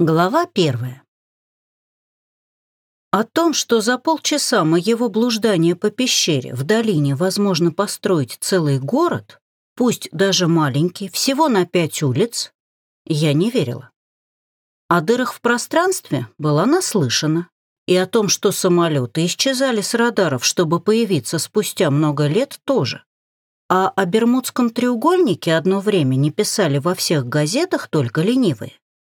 Глава первая. О том, что за полчаса моего блуждания по пещере в долине возможно построить целый город, пусть даже маленький, всего на пять улиц, я не верила. О дырах в пространстве была наслышана, и о том, что самолеты исчезали с радаров, чтобы появиться спустя много лет, тоже. А о Бермудском треугольнике одно время не писали во всех газетах только ленивые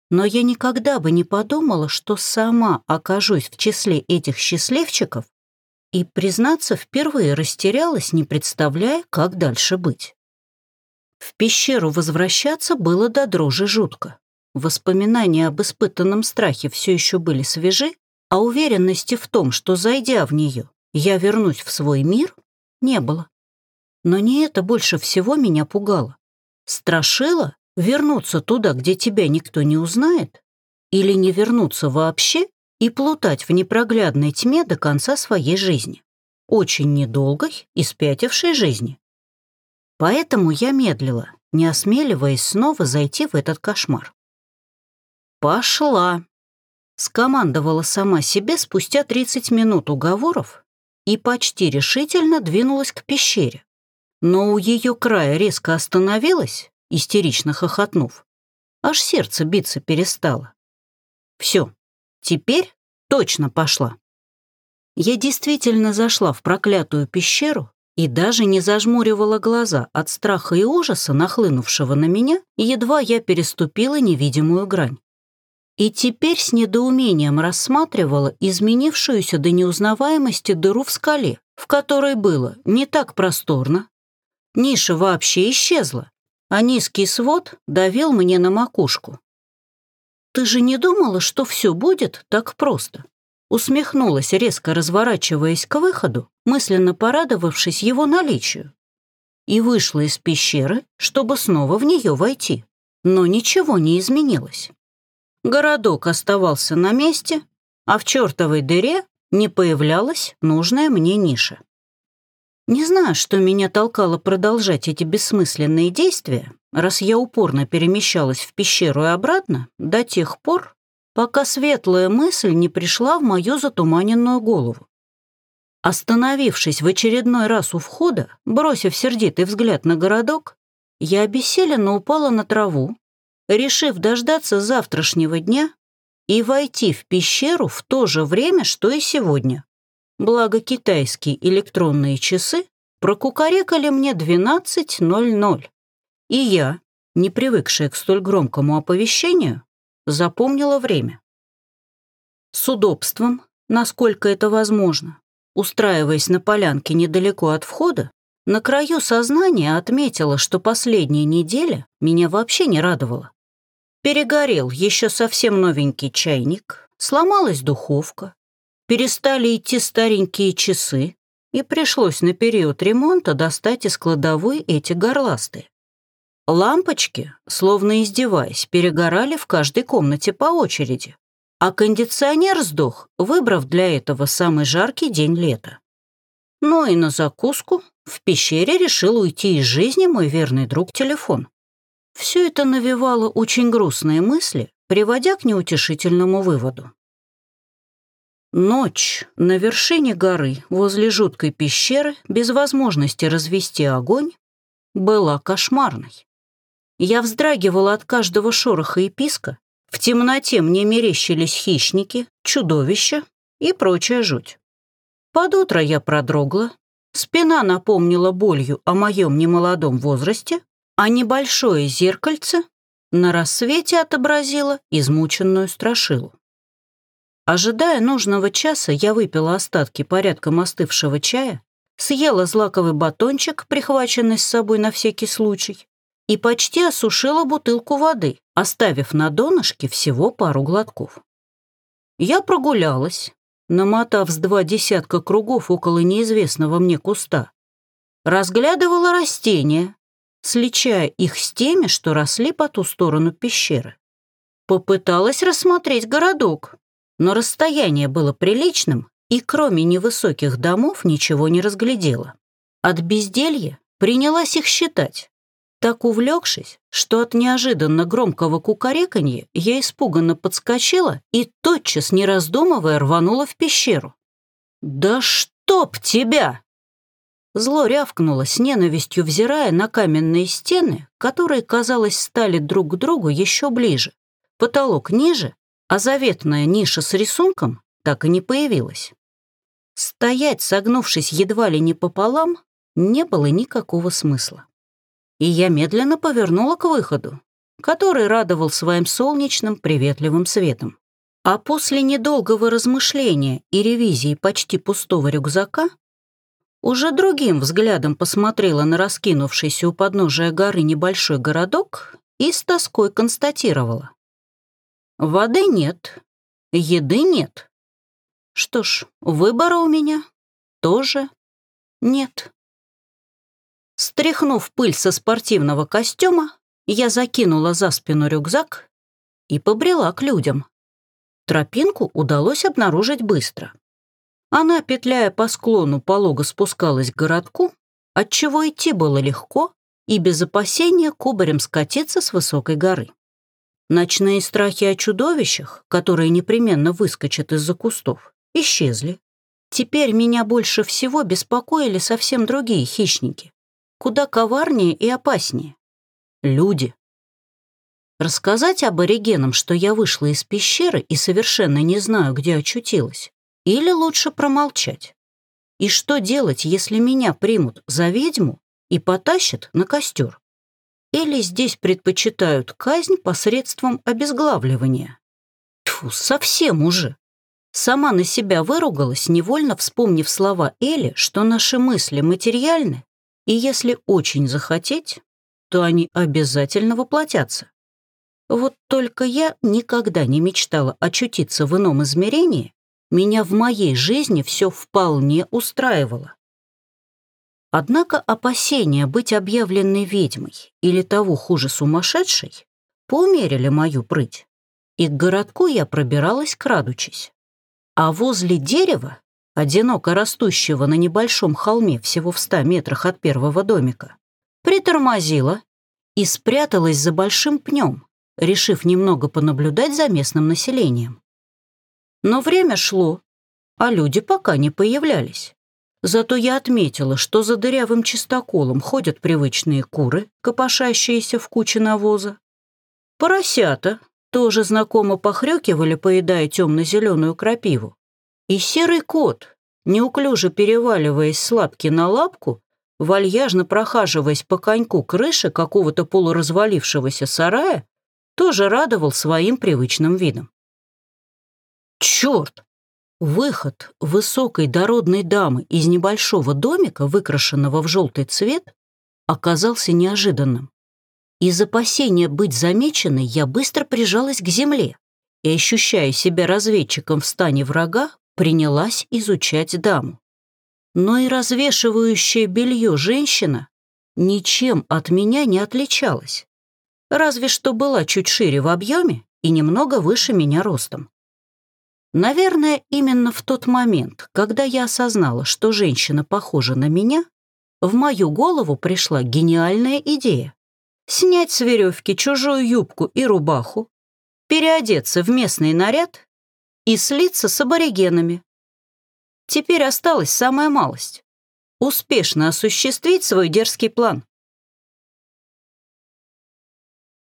но я никогда бы не подумала, что сама окажусь в числе этих счастливчиков и, признаться, впервые растерялась, не представляя, как дальше быть. В пещеру возвращаться было до дрожи жутко. Воспоминания об испытанном страхе все еще были свежи, а уверенности в том, что, зайдя в нее, я вернусь в свой мир, не было. Но не это больше всего меня пугало. Страшило, Вернуться туда, где тебя никто не узнает? Или не вернуться вообще и плутать в непроглядной тьме до конца своей жизни? Очень недолгой и спятившей жизни. Поэтому я медлила, не осмеливаясь снова зайти в этот кошмар. «Пошла!» — скомандовала сама себе спустя 30 минут уговоров и почти решительно двинулась к пещере. Но у ее края резко остановилась истерично хохотнув. Аж сердце биться перестало. Все, теперь точно пошла. Я действительно зашла в проклятую пещеру и даже не зажмуривала глаза от страха и ужаса, нахлынувшего на меня, едва я переступила невидимую грань. И теперь с недоумением рассматривала изменившуюся до неузнаваемости дыру в скале, в которой было не так просторно. Ниша вообще исчезла, а низкий свод давил мне на макушку. «Ты же не думала, что все будет так просто?» Усмехнулась, резко разворачиваясь к выходу, мысленно порадовавшись его наличию. И вышла из пещеры, чтобы снова в нее войти. Но ничего не изменилось. Городок оставался на месте, а в чертовой дыре не появлялась нужная мне ниша. Не знаю, что меня толкало продолжать эти бессмысленные действия, раз я упорно перемещалась в пещеру и обратно, до тех пор, пока светлая мысль не пришла в мою затуманенную голову. Остановившись в очередной раз у входа, бросив сердитый взгляд на городок, я обессиленно упала на траву, решив дождаться завтрашнего дня и войти в пещеру в то же время, что и сегодня. Благо китайские электронные часы прокукарекали мне 12.00. И я, не привыкшая к столь громкому оповещению, запомнила время. С удобством, насколько это возможно, устраиваясь на полянке недалеко от входа, на краю сознания отметила, что последняя неделя меня вообще не радовала. Перегорел еще совсем новенький чайник, сломалась духовка, перестали идти старенькие часы, и пришлось на период ремонта достать из кладовой эти горласты. Лампочки, словно издеваясь, перегорали в каждой комнате по очереди, а кондиционер сдох, выбрав для этого самый жаркий день лета. Ну и на закуску в пещере решил уйти из жизни мой верный друг телефон. Все это навевало очень грустные мысли, приводя к неутешительному выводу. Ночь на вершине горы возле жуткой пещеры без возможности развести огонь была кошмарной. Я вздрагивала от каждого шороха и писка, в темноте мне мерещились хищники, чудовища и прочая жуть. Под утро я продрогла, спина напомнила болью о моем немолодом возрасте, а небольшое зеркальце на рассвете отобразило измученную страшилу. Ожидая нужного часа, я выпила остатки порядком остывшего чая, съела злаковый батончик, прихваченный с собой на всякий случай, и почти осушила бутылку воды, оставив на донышке всего пару глотков. Я прогулялась, намотав с два десятка кругов около неизвестного мне куста, разглядывала растения, сличая их с теми, что росли по ту сторону пещеры. Попыталась рассмотреть городок, но расстояние было приличным, и кроме невысоких домов ничего не разглядела. От безделья принялась их считать. так увлекшись, что от неожиданно громкого кукареканья я испуганно подскочила и тотчас, не раздумывая, рванула в пещеру. «Да чтоб тебя!» Зло рявкнуло с ненавистью, взирая на каменные стены, которые, казалось, стали друг к другу еще ближе. Потолок ниже, а заветная ниша с рисунком так и не появилась. Стоять, согнувшись едва ли не пополам, не было никакого смысла. И я медленно повернула к выходу, который радовал своим солнечным приветливым светом. А после недолгого размышления и ревизии почти пустого рюкзака уже другим взглядом посмотрела на раскинувшийся у подножия горы небольшой городок и с тоской констатировала. Воды нет, еды нет. Что ж, выбора у меня тоже нет. Стряхнув пыль со спортивного костюма, я закинула за спину рюкзак и побрела к людям. Тропинку удалось обнаружить быстро. Она, петляя по склону, полого спускалась к городку, отчего идти было легко и без опасения кубарем скатиться с высокой горы. Ночные страхи о чудовищах, которые непременно выскочат из-за кустов, исчезли. Теперь меня больше всего беспокоили совсем другие хищники, куда коварнее и опаснее. Люди. Рассказать аборигенам, что я вышла из пещеры и совершенно не знаю, где очутилась, или лучше промолчать? И что делать, если меня примут за ведьму и потащат на костер? Или здесь предпочитают казнь посредством обезглавливания? Тьфу, совсем уже. Сама на себя выругалась, невольно вспомнив слова Эли, что наши мысли материальны, и если очень захотеть, то они обязательно воплотятся. Вот только я никогда не мечтала очутиться в ином измерении, меня в моей жизни все вполне устраивало. Однако опасения быть объявленной ведьмой или того хуже сумасшедшей поумерили мою прыть, и к городку я пробиралась крадучись. А возле дерева, одиноко растущего на небольшом холме всего в ста метрах от первого домика, притормозила и спряталась за большим пнем, решив немного понаблюдать за местным населением. Но время шло, а люди пока не появлялись. Зато я отметила, что за дырявым чистоколом ходят привычные куры, копошащиеся в куче навоза. Поросята тоже знакомо похрюкивали, поедая темно-зеленую крапиву. И серый кот, неуклюже переваливаясь с лапки на лапку, вальяжно прохаживаясь по коньку крыши какого-то полуразвалившегося сарая, тоже радовал своим привычным видом. «Черт! Выход высокой дородной дамы из небольшого домика, выкрашенного в желтый цвет, оказался неожиданным. Из опасения быть замеченной я быстро прижалась к земле и, ощущая себя разведчиком в стане врага, принялась изучать даму. Но и развешивающее белье женщина ничем от меня не отличалась, разве что была чуть шире в объеме и немного выше меня ростом. Наверное, именно в тот момент, когда я осознала, что женщина похожа на меня, в мою голову пришла гениальная идея. Снять с веревки чужую юбку и рубаху, переодеться в местный наряд и слиться с аборигенами. Теперь осталась самая малость — успешно осуществить свой дерзкий план.